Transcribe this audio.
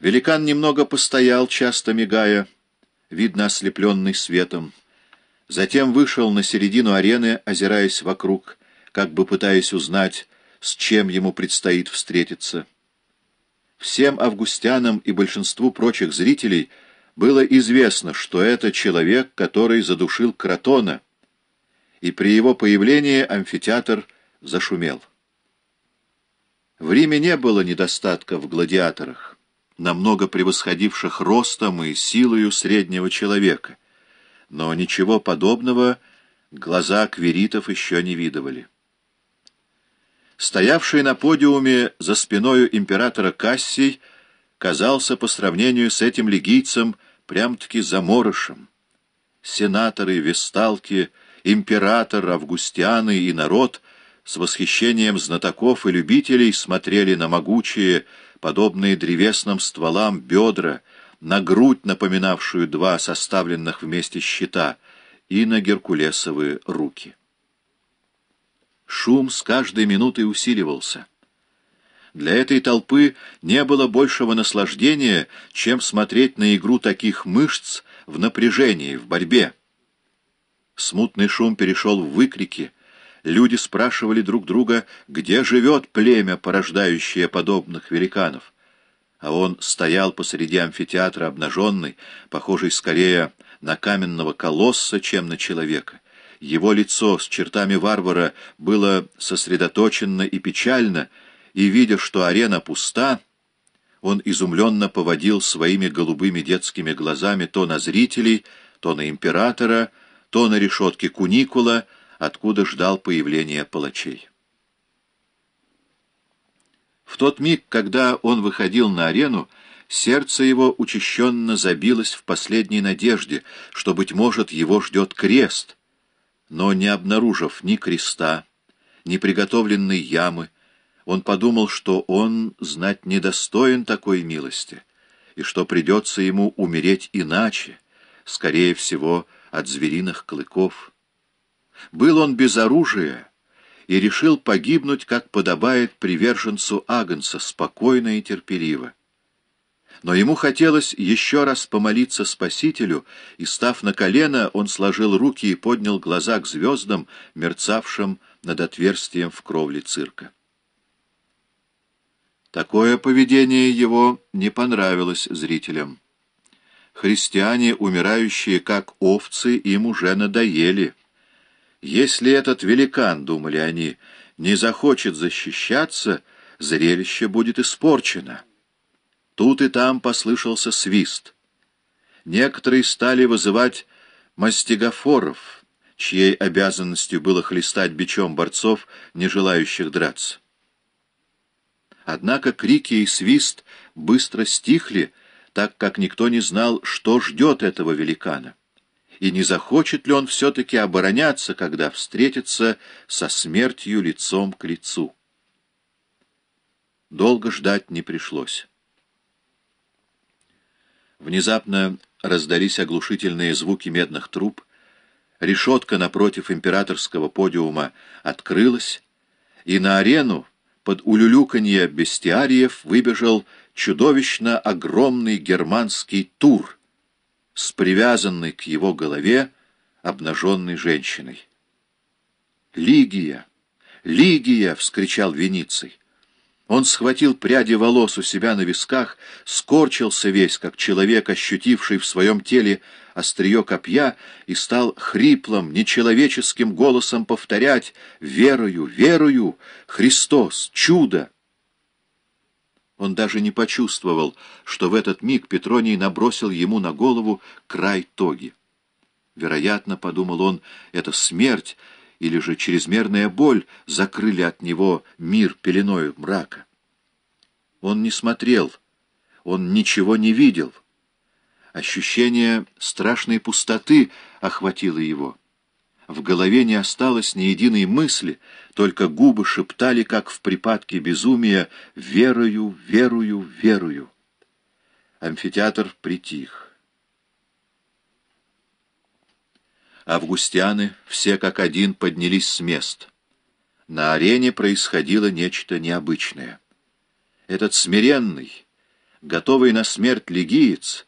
Великан немного постоял, часто мигая, видно ослепленный светом. Затем вышел на середину арены, озираясь вокруг, как бы пытаясь узнать, с чем ему предстоит встретиться. Всем августянам и большинству прочих зрителей было известно, что это человек, который задушил Кротона, и при его появлении амфитеатр зашумел. В Риме не было недостатка в гладиаторах, намного превосходивших ростом и силою среднего человека, но ничего подобного глаза квиритов еще не видывали. Стоявший на подиуме за спиною императора Кассий казался по сравнению с этим легийцем прям-таки заморышем. Сенаторы, весталки, император, августианы и народ с восхищением знатоков и любителей смотрели на могучие, подобные древесным стволам, бедра, на грудь, напоминавшую два составленных вместе щита, и на геркулесовые руки. Шум с каждой минутой усиливался. Для этой толпы не было большего наслаждения, чем смотреть на игру таких мышц в напряжении, в борьбе. Смутный шум перешел в выкрики. Люди спрашивали друг друга, где живет племя, порождающее подобных великанов. А он стоял посреди амфитеатра обнаженный, похожий скорее на каменного колосса, чем на человека. Его лицо с чертами варвара было сосредоточено и печально, и, видя, что арена пуста, он изумленно поводил своими голубыми детскими глазами то на зрителей, то на императора, то на решетке куникула, откуда ждал появления палачей. В тот миг, когда он выходил на арену, сердце его учащенно забилось в последней надежде, что, быть может, его ждет крест — но не обнаружив ни креста, ни приготовленной ямы, он подумал, что он знать недостоин такой милости, и что придется ему умереть иначе, скорее всего, от звериных клыков. Был он без оружия и решил погибнуть, как подобает приверженцу Агнца, спокойно и терпеливо. Но ему хотелось еще раз помолиться Спасителю, и, став на колено, он сложил руки и поднял глаза к звездам, мерцавшим над отверстием в кровле цирка. Такое поведение его не понравилось зрителям. Христиане, умирающие как овцы, им уже надоели. Если этот великан, думали они, не захочет защищаться, зрелище будет испорчено. Тут и там послышался свист. Некоторые стали вызывать мастигофоров, чьей обязанностью было хлестать бичом борцов, не желающих драться. Однако крики и свист быстро стихли, так как никто не знал, что ждет этого великана, и не захочет ли он все-таки обороняться, когда встретится со смертью лицом к лицу. Долго ждать не пришлось. Внезапно раздались оглушительные звуки медных труб, решетка напротив императорского подиума открылась, и на арену под улюлюканье бестиариев выбежал чудовищно огромный германский тур с привязанной к его голове обнаженной женщиной. «Лигия! Лигия!» — вскричал Вениций. Он схватил пряди волос у себя на висках, скорчился весь, как человек, ощутивший в своем теле острие копья, и стал хриплым, нечеловеческим голосом повторять «Верую, верую! Христос! Чудо!» Он даже не почувствовал, что в этот миг Петроний набросил ему на голову край тоги. Вероятно, подумал он, это смерть, или же чрезмерная боль закрыли от него мир пеленою мрака. Он не смотрел, он ничего не видел. Ощущение страшной пустоты охватило его. В голове не осталось ни единой мысли, только губы шептали, как в припадке безумия, «Верую, верую, верую». Амфитеатр притих. Августяны, все как один, поднялись с мест. На арене происходило нечто необычное. Этот смиренный, готовый на смерть легиец,